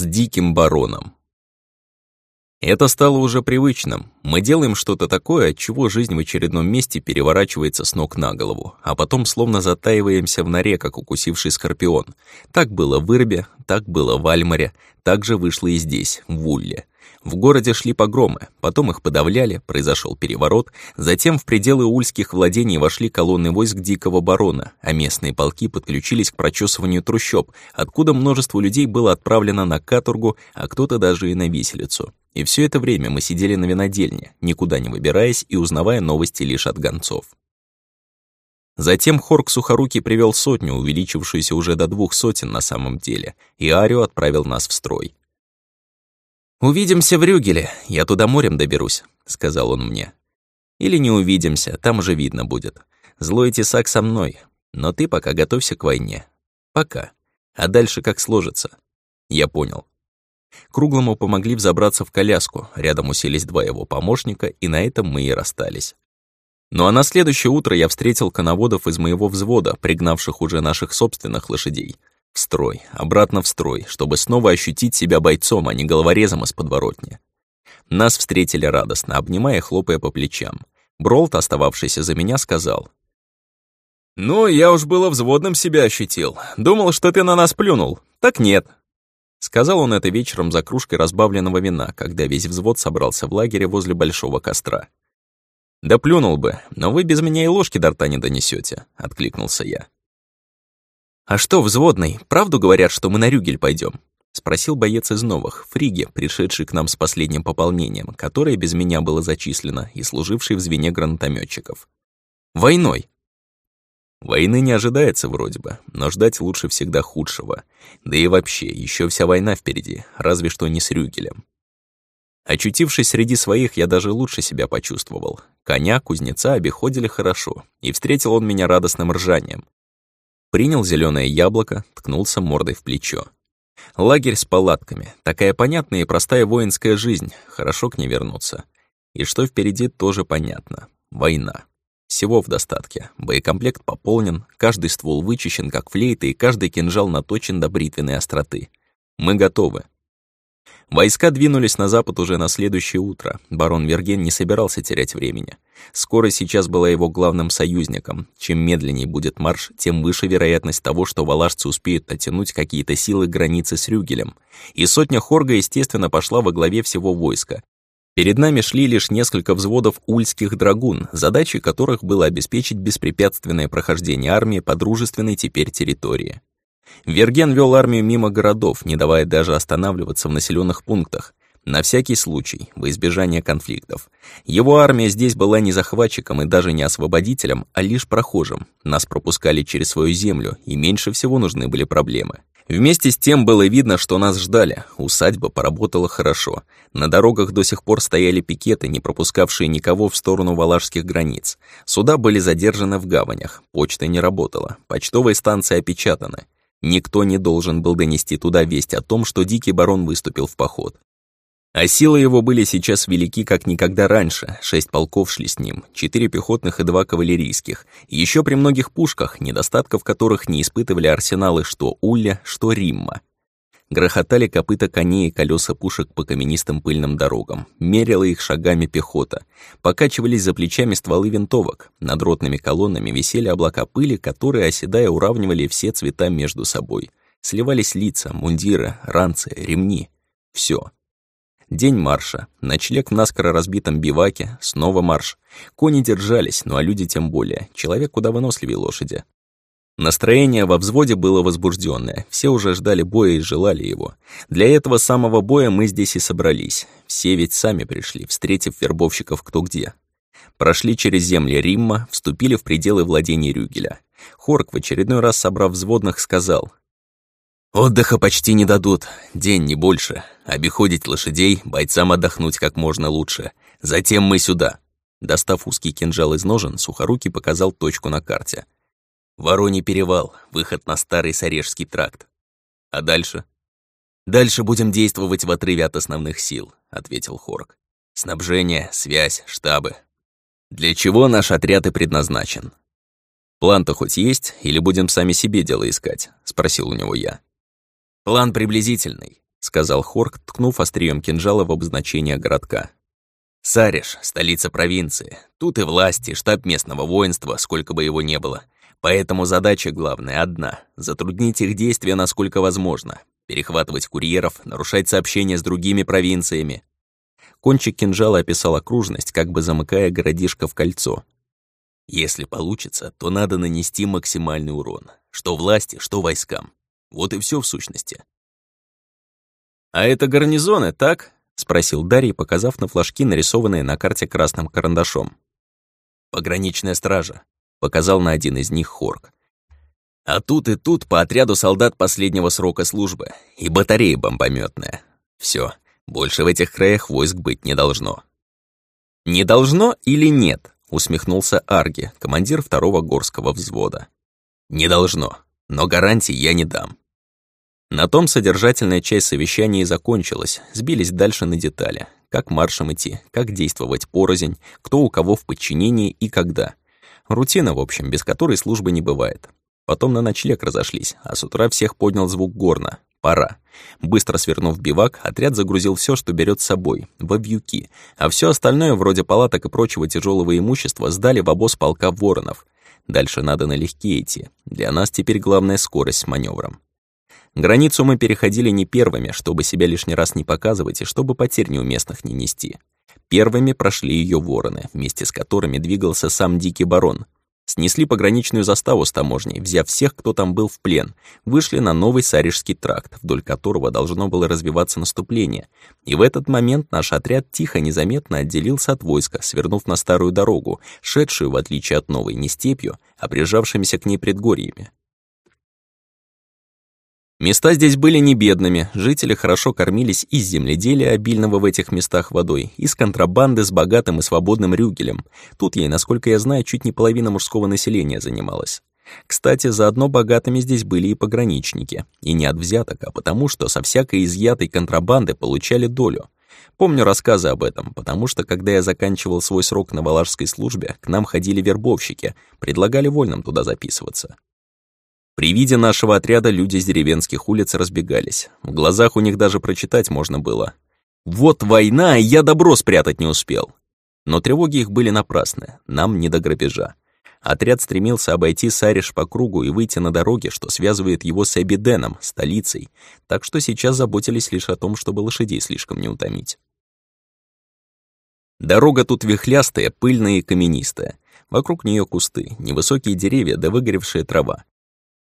С диким бароном. Это стало уже привычным. Мы делаем что-то такое, от чего жизнь в очередном месте переворачивается с ног на голову, а потом словно затаиваемся в норе, как укусивший скорпион. Так было в Ирбе, так было в Альмаре, так же вышло и здесь, в Улле. В городе шли погромы, потом их подавляли, произошел переворот, затем в пределы ульских владений вошли колонны войск Дикого Барона, а местные полки подключились к прочесыванию трущоб, откуда множество людей было отправлено на каторгу, а кто-то даже и на виселицу. И все это время мы сидели на винодельне, никуда не выбираясь и узнавая новости лишь от гонцов. Затем Хорк Сухорукий привел сотню, увеличившуюся уже до двух сотен на самом деле, и Арио отправил нас в строй. «Увидимся в Рюгеле, я туда морем доберусь», — сказал он мне. «Или не увидимся, там уже видно будет. Злой тесак со мной, но ты пока готовься к войне. Пока. А дальше как сложится?» Я понял. Круглому помогли взобраться в коляску, рядом уселись два его помощника, и на этом мы и расстались. Ну а на следующее утро я встретил коноводов из моего взвода, пригнавших уже наших собственных лошадей — в строй, обратно в строй, чтобы снова ощутить себя бойцом, а не головорезом из подворотни. Нас встретили радостно, обнимая хлопая по плечам. Бролт, остававшийся за меня, сказал. «Ну, я уж было взводным себя ощутил. Думал, что ты на нас плюнул. Так нет». Сказал он это вечером за кружкой разбавленного вина, когда весь взвод собрался в лагере возле большого костра. «Да плюнул бы, но вы без меня и ложки до рта не донесете, откликнулся я. «А что, взводный, правду говорят, что мы на Рюгель пойдем? Спросил боец из новых, Фриги, пришедший к нам с последним пополнением, которое без меня было зачислено и служивший в звене гранатометчиков. «Войной!» Войны не ожидается вроде бы, но ждать лучше всегда худшего. Да и вообще, еще вся война впереди, разве что не с Рюгелем. Очутившись среди своих, я даже лучше себя почувствовал. Коня, кузнеца обиходили хорошо, и встретил он меня радостным ржанием. Принял зеленое яблоко, ткнулся мордой в плечо. Лагерь с палатками. Такая понятная и простая воинская жизнь. Хорошо к ней вернуться. И что впереди, тоже понятно. Война. Всего в достатке. Боекомплект пополнен, каждый ствол вычищен, как флейта, и каждый кинжал наточен до бритвенной остроты. Мы готовы. Войска двинулись на запад уже на следующее утро. Барон Верген не собирался терять времени. Скорость сейчас была его главным союзником. Чем медленнее будет марш, тем выше вероятность того, что валашцы успеют оттянуть какие-то силы границы с Рюгелем. И сотня Хорга, естественно, пошла во главе всего войска. Перед нами шли лишь несколько взводов ульских драгун, задачей которых было обеспечить беспрепятственное прохождение армии по дружественной теперь территории. Верген вел армию мимо городов, не давая даже останавливаться в населенных пунктах. На всякий случай, во избежание конфликтов. Его армия здесь была не захватчиком и даже не освободителем, а лишь прохожим. Нас пропускали через свою землю, и меньше всего нужны были проблемы. Вместе с тем было видно, что нас ждали. Усадьба поработала хорошо. На дорогах до сих пор стояли пикеты, не пропускавшие никого в сторону валашских границ. Суда были задержаны в гаванях, почта не работала, почтовые станции опечатаны. Никто не должен был донести туда весть о том, что Дикий Барон выступил в поход. А силы его были сейчас велики, как никогда раньше. Шесть полков шли с ним, четыре пехотных и два кавалерийских. Еще при многих пушках, недостатков которых не испытывали арсеналы что Улля, что Римма. Грохотали копыта коней и колеса пушек по каменистым пыльным дорогам. Мерила их шагами пехота. Покачивались за плечами стволы винтовок. Над ротными колоннами висели облака пыли, которые, оседая, уравнивали все цвета между собой. Сливались лица, мундиры, ранцы, ремни. Все. День марша. Ночлег в наскоро разбитом биваке. Снова марш. Кони держались, ну а люди тем более. Человек куда выносливее лошади. Настроение во взводе было возбужденное, все уже ждали боя и желали его. Для этого самого боя мы здесь и собрались. Все ведь сами пришли, встретив вербовщиков кто где. Прошли через земли Римма, вступили в пределы владений Рюгеля. Хорк, в очередной раз собрав взводных, сказал, «Отдыха почти не дадут, день не больше. Обиходить лошадей, бойцам отдохнуть как можно лучше. Затем мы сюда». Достав узкий кинжал из ножен, Сухорукий показал точку на карте — Вороний перевал, выход на старый Сарежский тракт. А дальше? Дальше будем действовать в отрыве от основных сил, ответил Хорк. Снабжение, связь, штабы. Для чего наш отряд и предназначен? План-то хоть есть, или будем сами себе дело искать? Спросил у него я. План приблизительный, сказал Хорк, ткнув острием кинжала в обозначение городка. «Сариш — столица провинции. Тут и власти, штаб местного воинства, сколько бы его ни было. Поэтому задача главная одна — затруднить их действия насколько возможно, перехватывать курьеров, нарушать сообщения с другими провинциями. Кончик кинжала описал окружность, как бы замыкая городишко в кольцо. Если получится, то надо нанести максимальный урон. Что власти, что войскам. Вот и все в сущности. «А это гарнизоны, так?» — спросил Дарий, показав на флажки, нарисованные на карте красным карандашом. «Пограничная стража», — показал на один из них Хорк. «А тут и тут по отряду солдат последнего срока службы и батарея бомбометная. Все, больше в этих краях войск быть не должно». «Не должно или нет?» — усмехнулся Арги, командир второго горского взвода. «Не должно, но гарантий я не дам». На том содержательная часть совещания и закончилась, сбились дальше на детали. Как маршем идти, как действовать порознь, кто у кого в подчинении и когда. Рутина, в общем, без которой службы не бывает. Потом на ночлег разошлись, а с утра всех поднял звук горна. Пора. Быстро свернув бивак, отряд загрузил все, что берет с собой, во вьюки, а все остальное, вроде палаток и прочего тяжелого имущества, сдали в обоз полка воронов. Дальше надо налегке идти. Для нас теперь главная скорость с маневром. Границу мы переходили не первыми, чтобы себя лишний раз не показывать и чтобы потерь неуместных не нести. Первыми прошли ее вороны, вместе с которыми двигался сам Дикий Барон — Снесли пограничную заставу с таможней, взяв всех, кто там был в плен, вышли на новый Сарижский тракт, вдоль которого должно было развиваться наступление. И в этот момент наш отряд тихо, незаметно отделился от войска, свернув на старую дорогу, шедшую, в отличие от новой, не степью, а прижавшимися к ней предгорьями. Места здесь были не бедными, жители хорошо кормились из земледелия, обильного в этих местах водой, из контрабанды с богатым и свободным рюгелем. Тут ей, насколько я знаю, чуть не половина мужского населения занималась. Кстати, заодно богатыми здесь были и пограничники. И не от взяток, а потому что со всякой изъятой контрабанды получали долю. Помню рассказы об этом, потому что, когда я заканчивал свой срок на валашской службе, к нам ходили вербовщики, предлагали вольным туда записываться. При виде нашего отряда люди с деревенских улиц разбегались. В глазах у них даже прочитать можно было. «Вот война, я добро спрятать не успел!» Но тревоги их были напрасны, нам не до грабежа. Отряд стремился обойти Сариш по кругу и выйти на дороге, что связывает его с Эбиденом, столицей, так что сейчас заботились лишь о том, чтобы лошадей слишком не утомить. Дорога тут вихлястая, пыльная и каменистая. Вокруг нее кусты, невысокие деревья да выгоревшая трава.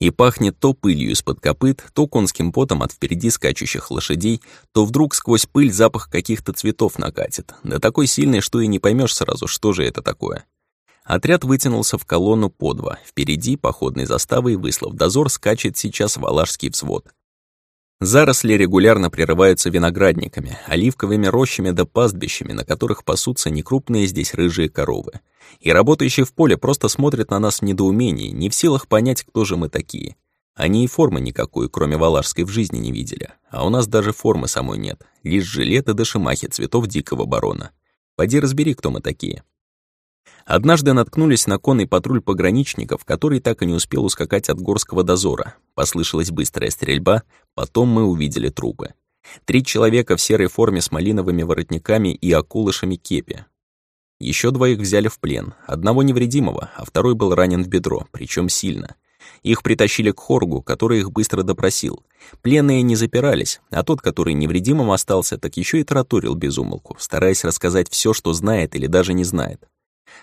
И пахнет то пылью из-под копыт, то конским потом от впереди скачущих лошадей, то вдруг сквозь пыль запах каких-то цветов накатит, да такой сильный, что и не поймешь сразу, что же это такое. Отряд вытянулся в колонну по два. Впереди, походной заставой, выслав дозор, скачет сейчас валашский взвод. Заросли регулярно прерываются виноградниками, оливковыми рощами да пастбищами, на которых пасутся некрупные здесь рыжие коровы. И работающие в поле просто смотрят на нас в недоумении, не в силах понять, кто же мы такие. Они и формы никакой, кроме валашской, в жизни не видели. А у нас даже формы самой нет, лишь жилеты да шимахи цветов дикого барона. Пойди разбери, кто мы такие. Однажды наткнулись на конный патруль пограничников, который так и не успел ускакать от горского дозора. Послышалась быстрая стрельба, потом мы увидели трупы. Три человека в серой форме с малиновыми воротниками и окулышами кепи. Еще двоих взяли в плен, одного невредимого, а второй был ранен в бедро, причем сильно. Их притащили к Хоргу, который их быстро допросил. Пленные не запирались, а тот, который невредимым остался, так еще и тараторил безумолку, стараясь рассказать все, что знает или даже не знает.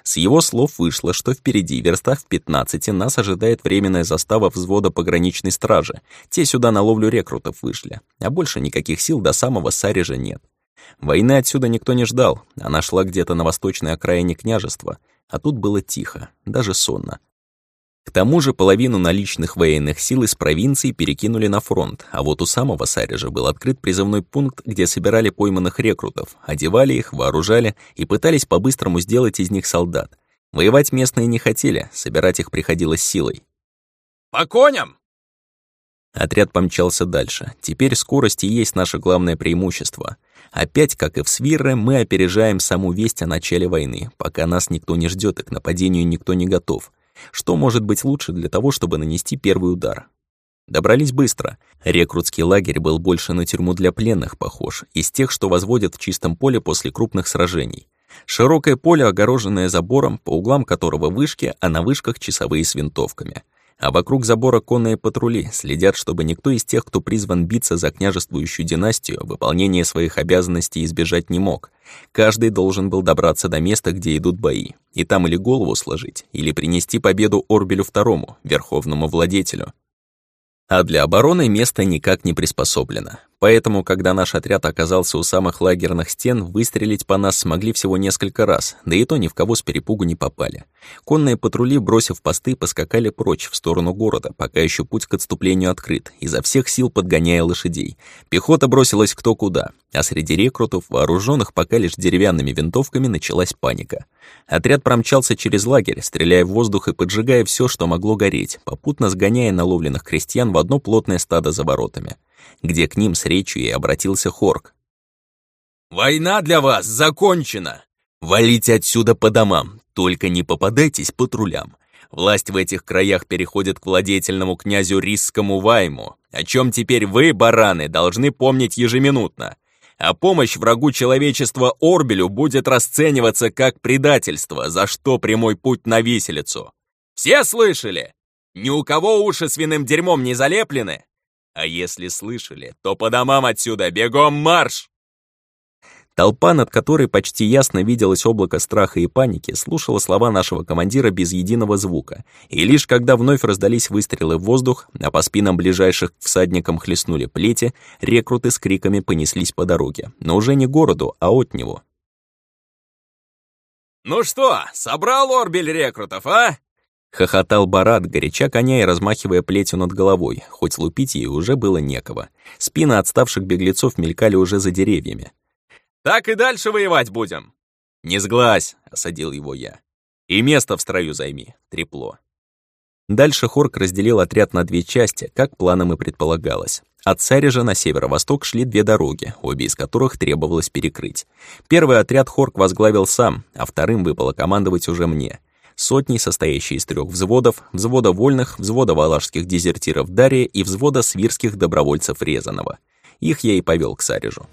С его слов вышло, что впереди, верстах в 15, нас ожидает временная застава взвода пограничной стражи. Те сюда на ловлю рекрутов вышли, а больше никаких сил до самого Сарежа нет. Войны отсюда никто не ждал, она шла где-то на восточной окраине княжества, а тут было тихо, даже сонно. К тому же половину наличных военных сил из провинции перекинули на фронт, а вот у самого Сарежа был открыт призывной пункт, где собирали пойманных рекрутов, одевали их, вооружали и пытались по-быстрому сделать из них солдат. Воевать местные не хотели, собирать их приходилось силой. «По коням!» Отряд помчался дальше. Теперь скорость и есть наше главное преимущество. Опять, как и в Свирре, мы опережаем саму весть о начале войны, пока нас никто не ждет и к нападению никто не готов. Что может быть лучше для того, чтобы нанести первый удар? Добрались быстро. Рекрутский лагерь был больше на тюрьму для пленных похож, из тех, что возводят в чистом поле после крупных сражений. Широкое поле, огороженное забором, по углам которого вышки, а на вышках часовые с винтовками. А вокруг забора конные патрули следят, чтобы никто из тех, кто призван биться за княжествующую династию, выполнение своих обязанностей избежать не мог. Каждый должен был добраться до места, где идут бои, и там или голову сложить, или принести победу Орбелю II, верховному владетелю. А для обороны место никак не приспособлено. Поэтому, когда наш отряд оказался у самых лагерных стен, выстрелить по нас смогли всего несколько раз, да и то ни в кого с перепугу не попали. Конные патрули, бросив посты, поскакали прочь в сторону города, пока еще путь к отступлению открыт, изо всех сил подгоняя лошадей. Пехота бросилась кто куда, а среди рекрутов, вооруженных пока лишь деревянными винтовками, началась паника. Отряд промчался через лагерь, стреляя в воздух и поджигая все, что могло гореть, попутно сгоняя наловленных крестьян в одно плотное стадо за воротами, где к ним с речью и обратился Хорк. «Война для вас закончена! Валите отсюда по домам, только не попадайтесь патрулям. Власть в этих краях переходит к владетельному князю Рисскому Вайму, о чем теперь вы, бараны, должны помнить ежеминутно а помощь врагу человечества Орбелю будет расцениваться как предательство, за что прямой путь на виселицу. Все слышали? Ни у кого уши свиным дерьмом не залеплены? А если слышали, то по домам отсюда бегом марш! Толпа, над которой почти ясно виделось облако страха и паники, слушала слова нашего командира без единого звука, и лишь когда вновь раздались выстрелы в воздух, а по спинам ближайших к всадникам хлестнули плети, рекруты с криками понеслись по дороге, но уже не городу, а от него. «Ну что, собрал Орбель рекрутов, а?» Хохотал Барат, горяча коня и размахивая плетью над головой, хоть лупить ей уже было некого. Спины отставших беглецов мелькали уже за деревьями. Так и дальше воевать будем!» «Не сглазь!» — осадил его я. «И место в строю займи, трепло». Дальше Хорк разделил отряд на две части, как планом и предполагалось. От Царежа на северо-восток шли две дороги, обе из которых требовалось перекрыть. Первый отряд Хорк возглавил сам, а вторым выпало командовать уже мне. Сотней, состоящей из трех взводов, взвода вольных, взвода валашских дезертиров Дария и взвода свирских добровольцев Резанова. Их я и повел к Сарежу.